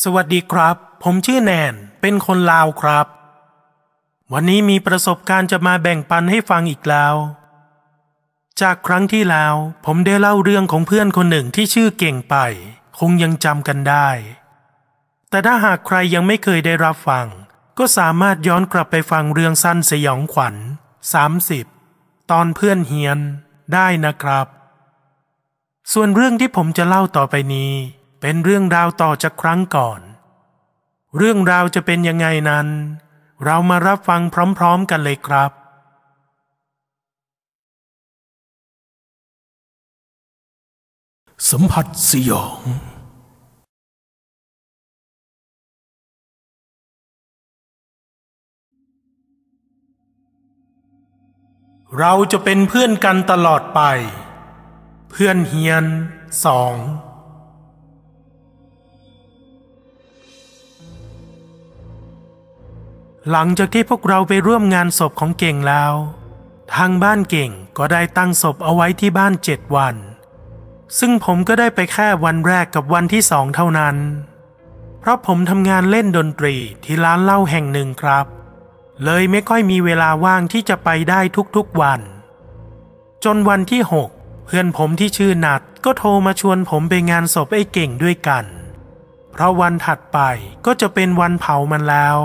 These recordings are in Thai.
สวัสดีครับ ผมชื่อแนน เป็นคนลาวครับ วันนี้มีประสบการณ์จะมาแบ่งปันให้ฟังอีกแล้ว จากครั้งที่แล้ว ผมได้เล่าเรื่องของเพื่อนคนหนึ่งที่ชื่อเก่งไป คงยังจำกันได้ แต่ถ้าหากใครยังไม่เคยได้รับฟัง ก็สามารถย้อนกลับไปฟังเรื่องสั้นสยองขวัญ 30 ตอนเพื่อนเฮียนได้นะครับ ส่วนเรื่องที่ผมจะเล่าต่อไปนี้ เป็นเรื่องราวต่อจากครั้งก่อน เรื่องราวจะเป็นยังไงนั้น เรามารับฟังพร้อมๆกันเลยครับ สัมผัสสยอง เราจะเป็นเพื่อนกันตลอดไป เพื่อนเฮียนสอง หลังจากที่พวกเราไปร่วมงานศพของเก่งแล้ว ทางบ้านเก่งก็ได้ตั้งศพเอาไว้ที่บ้านเจ็ดวัน ซึ่งผมก็ได้ไปแค่วันแรกกับวันที่สองเท่านั้น เพราะผมทำงานเล่นดนตรีที่ร้านเหล้าแห่งหนึ่งครับ เลยไม่ค่อยมีเวลาว่างที่จะไปได้ทุกๆวัน จนวันที่หกเพื่อนผมที่ชื่อนัดก็โทรมาชวนผมไปงานศพไอ้เก่งด้วยกัน เพราะวันถัดไปก็จะเป็นวันเผามันแล้ว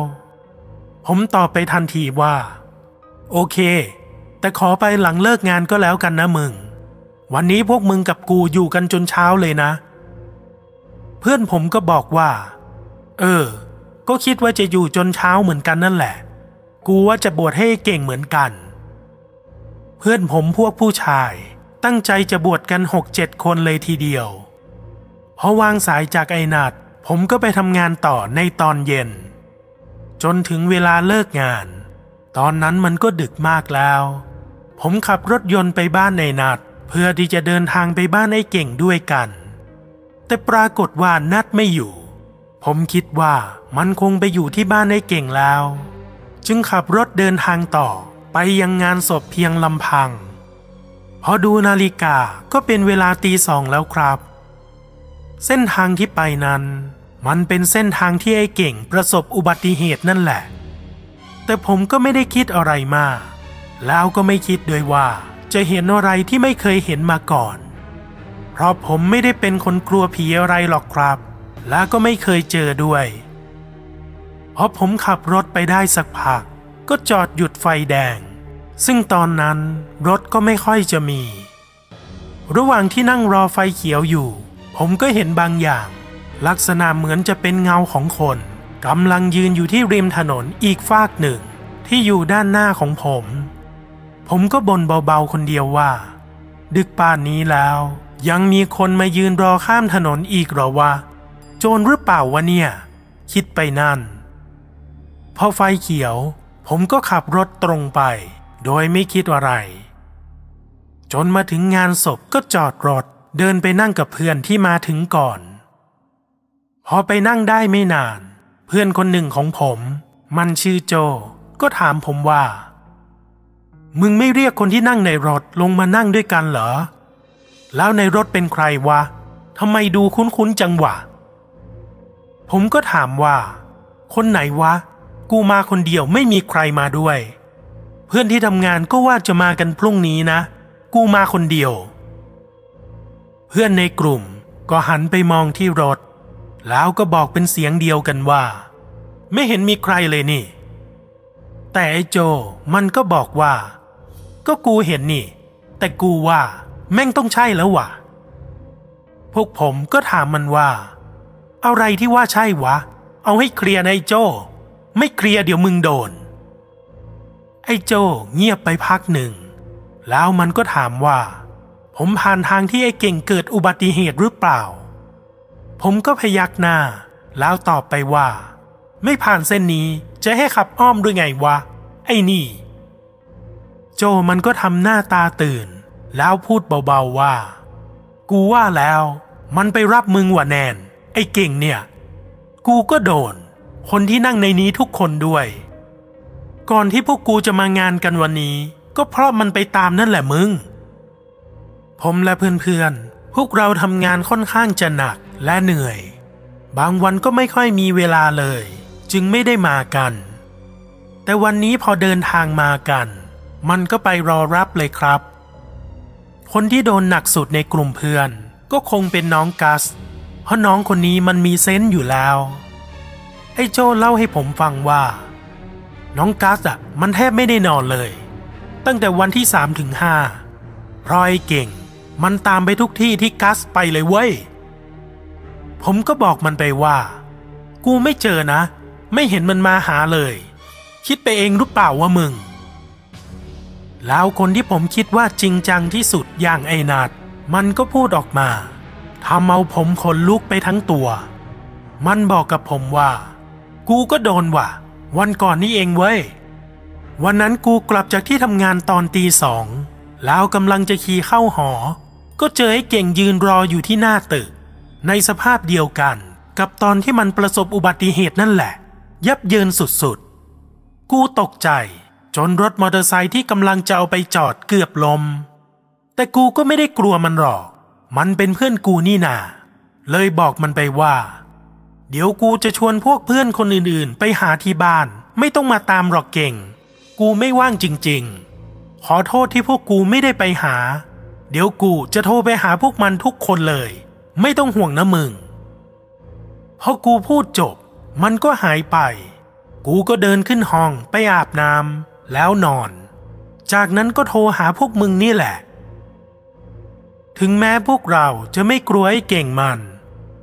ผมตอบไปทันทีว่า โอเค แต่ขอไปหลังเลิกงานก็แล้วกันนะมึง วันนี้พวกมึงกับกูอยู่กันจนเช้าเลยนะ เพื่อนผมก็บอกว่า เออ ก็คิดว่าจะอยู่จนเช้าเหมือนกันนั่นแหละ กูว่าจะบวชให้เก่งเหมือนกัน เพื่อนผมพวกผู้ชายตั้งใจจะบวชกันหกเจ็ดคนเลยทีเดียวพอวางสายจากไอ้นัดผมก็ไปทำงานต่อในตอนเย็น จนถึงเวลาเลิกงาน ตอนนั้นมันก็ดึกมากแล้ว ผมขับรถยนต์ไปบ้านในนัด เพื่อที่จะเดินทางไปบ้านไอ้เก่งด้วยกัน แต่ปรากฏว่านัดไม่อยู่ ผมคิดว่ามันคงไปอยู่ที่บ้านไอ้เก่งแล้ว จึงขับรถเดินทางต่อไปยังงานศพเพียงลำพัง พอดูนาฬิกาก็เป็นเวลาตีสองแล้วครับ เส้นทางที่ไปนั้น มันเป็นเส้นทางที่ไอ้เก่งประสบอุบัติเหตุนั่นแหละ แต่ผมก็ไม่ได้คิดอะไรมาก แล้วก็ไม่คิดด้วยว่าจะเห็นอะไรที่ไม่เคยเห็นมาก่อน เพราะผมไม่ได้เป็นคนกลัวผีอะไรหรอกครับ และก็ไม่เคยเจอด้วยพอผมขับรถไปได้สักพัก ก็จอดหยุดไฟแดง ซึ่งตอนนั้นรถก็ไม่ค่อยจะมี ระหว่างที่นั่งรอไฟเขียวอยู่ ผมก็เห็นบางอย่าง ลักษณะเหมือนจะเป็นเงาของคนกำลังยืนอยู่ที่ริมถนนอีกฟากหนึ่ง ที่อยู่ด้านหน้าของผม ผมก็บ่นเบาๆคนเดียวว่า ดึกป่านนี้แล้ว ยังมีคนมายืนรอข้ามถนนอีกหรอวะ โจรหรือเปล่าวะเนี่ย คิดไปนั่น พอไฟเขียว ผมก็ขับรถตรงไป โดยไม่คิดอะไร จนมาถึงงานศพก็จอดรถเดินไปนั่งกับเพื่อนที่มาถึงก่อน พอไปนั่งได้ไม่นาน เพื่อนคนหนึ่งของผม มันชื่อโจ ก็ถามผมว่า มึงไม่เรียกคนที่นั่งในรถลงมานั่งด้วยกันเหรอ แล้วในรถเป็นใครวะทำไมดูคุ้นๆจังหวะ ผมก็ถามว่า คนไหนวะ กูมาคนเดียวไม่มีใครมาด้วย เพื่อนที่ทำงานก็ว่าจะมากันพรุ่งนี้นะ กูมาคนเดียว เพื่อนในกลุ่มก็หันไปมองที่รถ แล้วก็บอกเป็นเสียงเดียวกันว่า ไม่เห็นมีใครเลยนี่ แต่ไอ้โจมันก็บอกว่า ก็กูเห็นนี่ แต่กูว่าแม่งต้องใช่แล้ววะพวกผมก็ถามมันว่า อะไรที่ว่าใช่วะ เอาให้เคลียร์นะไอ้โจ ไม่เคลียร์เดี๋ยวมึงโดน ไอ้โจเงียบไปพักหนึ่ง แล้วมันก็ถามว่า ผมผ่านทางที่ไอ้เก่งเกิดอุบัติเหตุหรือเปล่า ผมก็พยักหน้า แล้วตอบไปว่า ไม่ผ่านเส้นนี้จะให้ขับอ้อมด้วยไงวะ ไอ้นี่ โจมันก็ทำหน้าตาตื่น แล้วพูดเบาๆว่า กูว่าแล้ว มันไปรับมึงว่ะแนน ไอ้เก่งเนี่ย กูก็โดน คนที่นั่งในนี้ทุกคนด้วย ก่อนที่พวกกูจะมางานกันวันนี้ ก็เพราะมันไปตามนั่นแหละมึง ผมและเพื่อนๆพวกเราทำงานค่อนข้างจะหนัก และเหนื่อย บางวันก็ไม่ค่อยมีเวลาเลย จึงไม่ได้มากัน แต่วันนี้พอเดินทางมากัน มันก็ไปรอรับเลยครับ คนที่โดนหนักสุดในกลุ่มเพื่อน ก็คงเป็นน้องกัส เพราะน้องคนนี้มันมีเซนต์อยู่แล้ว ไอ้โจเล่าให้ผมฟังว่า น้องกัสอะมันแทบไม่ได้นอนเลย ตั้งแต่วันที่สามถึงห้ารอยเก่ง มันตามไปทุกที่ที่กัสไปเลยเว้ย ผมก็บอกมันไปว่า กูไม่เจอนะ ไม่เห็นมันมาหาเลย คิดไปเองหรือเปล่าว่ามึง แล้วคนที่ผมคิดว่าจริงจังที่สุดอย่างไอ้นาดมันก็พูดออกมาทำเอาผมขนลุกไปทั้งตัว มันบอกกับผมว่า กูก็โดนว่ะ วันก่อนนี้เองเว้ย วันนั้นกูกลับจากที่ทำงานตอนตีสอง แล้วกำลังจะขี่เข้าหอ ก็เจอไอ้เก่งยืนรออยู่ที่หน้าตึก ในสภาพเดียวกันกับตอนที่มันประสบอุบัติเหตุนั่นแหละ ยับเยินสุดๆ กูตกใจ จนรถมอเตอร์ไซค์ที่กำลังจะเอาไปจอดเกือบลม แต่กูก็ไม่ได้กลัวมันหรอก มันเป็นเพื่อนกูนี่นา เลยบอกมันไปว่า เดี๋ยวกูจะชวนพวกเพื่อนคนอื่นๆ ไปหาที่บ้าน ไม่ต้องมาตามหรอกเก่ง กูไม่ว่างจริงๆ ขอโทษที่พวกกูไม่ได้ไปหา เดี๋ยวกูจะโทรไปหาพวกมันทุกคนเลย ไม่ต้องห่วงนะมึงพอกูพูดจบ มันก็หายไป กูก็เดินขึ้นห้องไปอาบน้ำแล้วนอน จากนั้นก็โทรหาพวกมึงนี่แหละ ถึงแม้พวกเราจะไม่กลัวไอ้เก่งมัน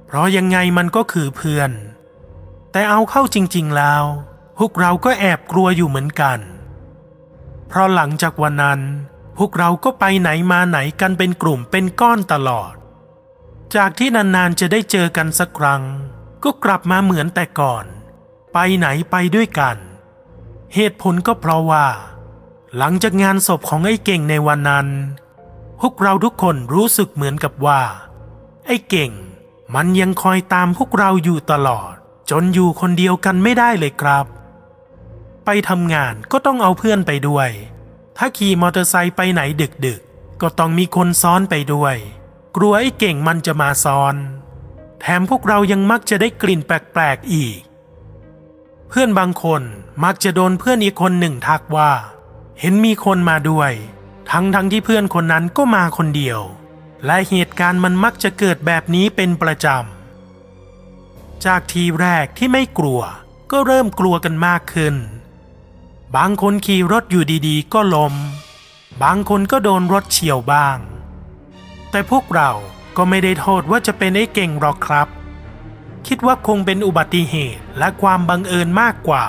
เพราะยังไงมันก็คือเพื่อน แต่เอาเข้าจริง ๆแล้ว พวกเราก็แอบกลัวอยู่เหมือนกัน เพราะหลังจากวันนั้น พวกเราก็ไปไหนมาไหนกันเป็นกลุ่มเป็นก้อนตลอด จากที่นานๆจะได้เจอกันสักครั้ง ก็กลับมาเหมือนแต่ก่อน ไปไหนไปด้วยกัน เหตุผลก็เพราะว่า หลังจากงานศพของไอ้เก่งในวันนั้น พวกเราทุกคนรู้สึกเหมือนกับว่า ไอ้เก่ง มันยังคอยตามพวกเราอยู่ตลอด จนอยู่คนเดียวกันไม่ได้เลยครับ ไปทำงานก็ต้องเอาเพื่อนไปด้วย ถ้าขี่มอเตอร์ไซค์ไปไหนดึกๆก็ต้องมีคนซ้อนไปด้วย กลัวไอ้เก่งมันจะมาซ้อน แถมพวกเรายังมักจะได้กลิ่นแปลกๆอีก เพื่อนบางคนมักจะโดนเพื่อนอีกคนหนึ่งทักว่า เห็นมีคนมาด้วย ทั้งทั้งที่เพื่อนคนนั้นก็มาคนเดียว และเหตุการณ์มันมักจะเกิดแบบนี้เป็นประจำ จากทีแรกที่ไม่กลัวก็เริ่มกลัวกันมากขึ้น บางคนขี่รถอยู่ดีๆ ก็ลมบางคนก็โดนรถเฉียวบ้าง แต่พวกเราก็ไม่ได้โทษว่าจะเป็นไอ้เก่งหรอกครับ คิดว่าคงเป็นอุบัติเหตุและความบังเอิญมากกว่า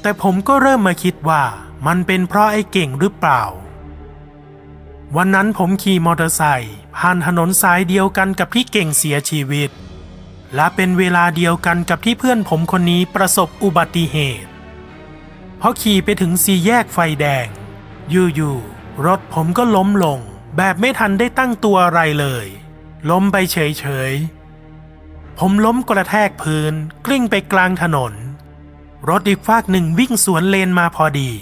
แต่ผมก็เริ่มมาคิดว่ามันเป็นเพราะไอ้เก่งหรือเปล่า วันนั้นผมขี่มอเตอร์ไซค์ผ่านถนนสายเดียวกันกับที่เก่งเสียชีวิต และเป็นเวลาเดียวกันกับที่เพื่อนผมคนนี้ประสบอุบัติเหตุพอขี่ไปถึงสี่แยกไฟแดง อยู่ๆรถผมก็ล้มลง แบบไม่ทันได้ตั้งตัวอะไรเลย ล้มไปเฉยๆ ผมล้มกระแทกพื้น กลิ้งไปกลางถนน รถอีกฝากหนึ่งวิ่งสวนเลนมาพอดี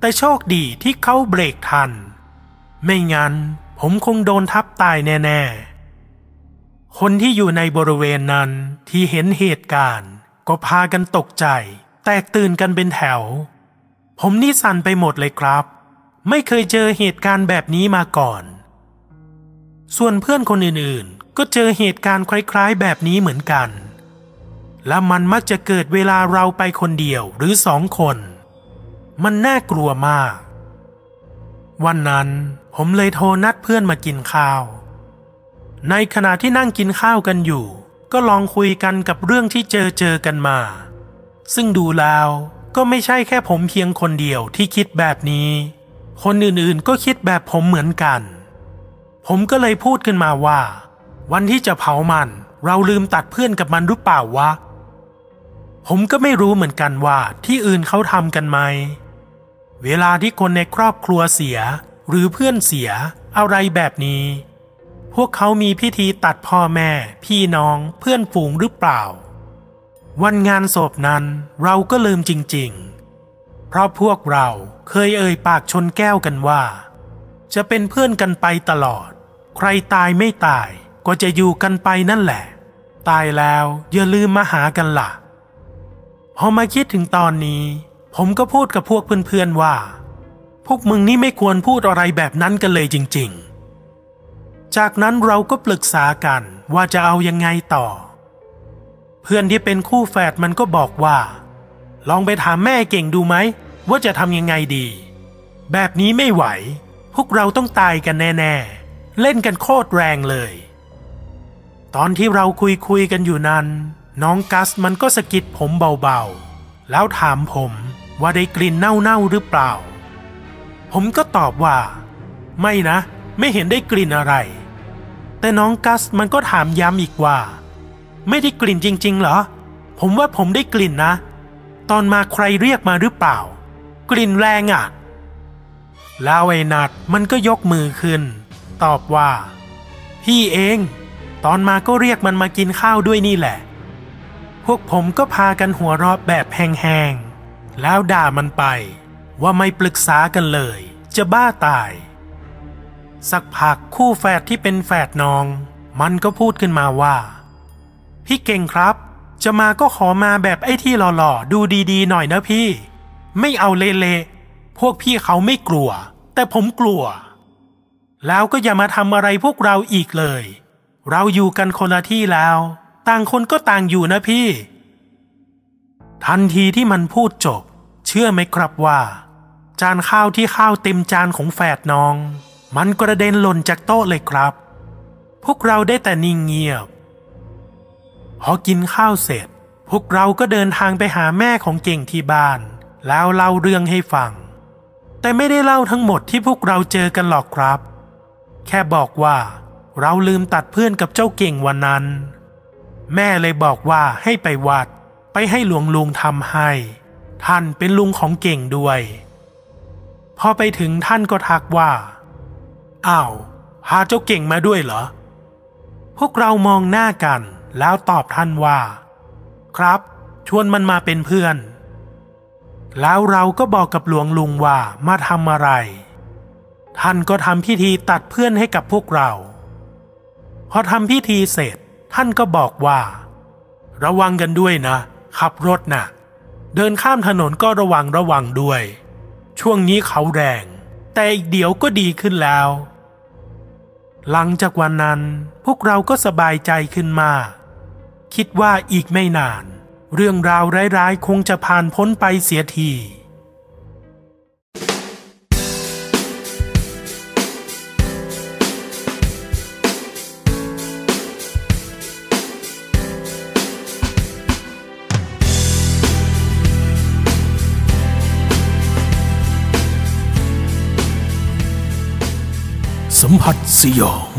แต่โชคดีที่เขาเบรกทัน ไม่งั้นผมคงโดนทับตายแน่ๆ คนที่อยู่ในบริเวณนั้นที่เห็นเหตุการณ์ ก็พากันตกใจ แตกตื่นกันเป็นแถว ผมนี่สั่นไปหมดเลยครับ ไม่เคยเจอเหตุการณ์แบบนี้มาก่อน ส่วนเพื่อนคนอื่นๆ ก็เจอเหตุการณ์คล้ายๆ แบบนี้เหมือนกัน และมันมักจะเกิดเวลาเราไปคนเดียวหรือสองคน มันน่ากลัวมาก วันนั้นผมเลยโทรนัดเพื่อนมากินข้าว ในขณะที่นั่งกินข้าวกันอยู่ ก็ลองคุยกันกับเรื่องที่เจอเจอกันมา ซึ่งดูแล้วก็ไม่ใช่แค่ผมเพียงคนเดียวที่คิดแบบนี้ คนอื่นๆก็คิดแบบผมเหมือนกัน ผมก็เลยพูดขึ้นมาว่า วันที่จะเผามันเราลืมตัดเพื่อนกับมันหรือเปล่าวะ ผมก็ไม่รู้เหมือนกันว่าที่อื่นเขาทำกันไหม เวลาที่คนในครอบครัวเสียหรือเพื่อนเสียอะไรแบบนี้ พวกเขามีพิธีตัดพ่อแม่ พี่น้องเพื่อนฝูงหรือเปล่า วันงานศพนั้นเราก็ลืมจริงๆ ราะพวกเราเคยเอ่ยปากชนแก้วกันว่า จะเป็นเพื่อนกันไปตลอด ใครตายไม่ตายก็จะอยู่กันไปนั่นแหละ ตายแล้วอย่าลืมมาหากันละ่ะ พอมาคิดถึงตอนนี้ ผมก็พูดกับพวกเพื่อนๆว่า พวกมึงนี่ไม่ควรพูดอะไรแบบนั้นกันเลยจริง ๆ จากนั้นเราก็ปรึกษากันว่าจะเอายังไงต่อ เพื่อนที่เป็นคู่แฝดมันก็บอกว่า ลองไปถามแม่เก่งดูไหม ว่าจะทำยังไงดี แบบนี้ไม่ไหว พวกเราต้องตายกันแน่ๆ เล่นกันโคตรแรงเลย ตอนที่เราคุยคุยกันอยู่นั้น น้องกัสมันก็สะกิดผมเบาๆ แล้วถามผมว่าได้กลิ่นเน่าๆหรือเปล่า ผมก็ตอบว่า ไม่นะ ไม่เห็นได้กลิ่นอะไร แต่น้องกัสมันก็ถามย้ำอีกว่า ไม่ได้กลิ่นจริง ๆ เหรอ ผมว่าผมได้กลิ่นนะ ตอนมาใครเรียกมาหรือเปล่า กลิ่นแรงอะ่ะ แล้วไอ้นัดมันก็ยกมือขึ้น ตอบว่า พี่เอง ตอนมาก็เรียกมันมากินข้าวด้วยนี่แหละ พวกผมก็พากันหัวเราะแบบแห้งๆ แล้วด่ามันไป ว่าไม่ปรึกษากันเลย จะบ้าตาย สักพักคู่แฝดที่เป็นแฝดน้อง มันก็พูดขึ้นมาว่า พี่เก่งครับจะมาก็ขอมาแบบไอ้ที่หล่อๆ ดูดีๆ หน่อยนะพี่ ไม่เอาเละๆพวกพี่เขาไม่กลัว แต่ผมกลัว แล้วก็อย่ามาทำอะไรพวกเราอีกเลย เราอยู่กันคนละที่แล้ว ต่างคนก็ต่างอยู่นะพี่ ทันทีที่มันพูดจบ เชื่อไหมครับว่า จานข้าวที่ข้าวเต็มจานของแฝดน้อง มันกระเด็นหล่นจากโต๊ะเลยครับ พวกเราได้แต่นิ่งเงียบพอกินข้าวเสร็จ พวกเราก็เดินทางไปหาแม่ของเก่งที่บ้าน แล้วเล่าเรื่องให้ฟัง แต่ไม่ได้เล่าทั้งหมดที่พวกเราเจอกันหรอกครับ แค่บอกว่าเราลืมตัดเพื่อนกับเจ้าเก่งวันนั้น แม่เลยบอกว่าให้ไปวัด ไปให้หลวงลุงทำให้ ท่านเป็นลุงของเก่งด้วย พอไปถึงท่านก็ทักว่าอ้าวพาเจ้าเก่งมาด้วยเหรอ พวกเรามองหน้ากันแล้วตอบท่านว่า ครับ ชวนมันมาเป็นเพื่อน แล้วเราก็บอกกับหลวงลุงว่ามาทำอะไร ท่านก็ทำพิธีตัดเพื่อนให้กับพวกเรา พอทำพิธีเสร็จ ท่านก็บอกว่า ระวังกันด้วยนะ ขับรถนะ่ะ เดินข้ามถนนก็ระวังระวังด้วย ช่วงนี้เขาแรง แต่อีกเดี๋ยวก็ดีขึ้นแล้ว หลังจากวันนั้นพวกเราก็สบายใจขึ้นมาก คิดว่าอีกไม่นาน เรื่องราวร้ายๆ คงจะผ่านพ้นไปเสียทีสัมผัสสยอง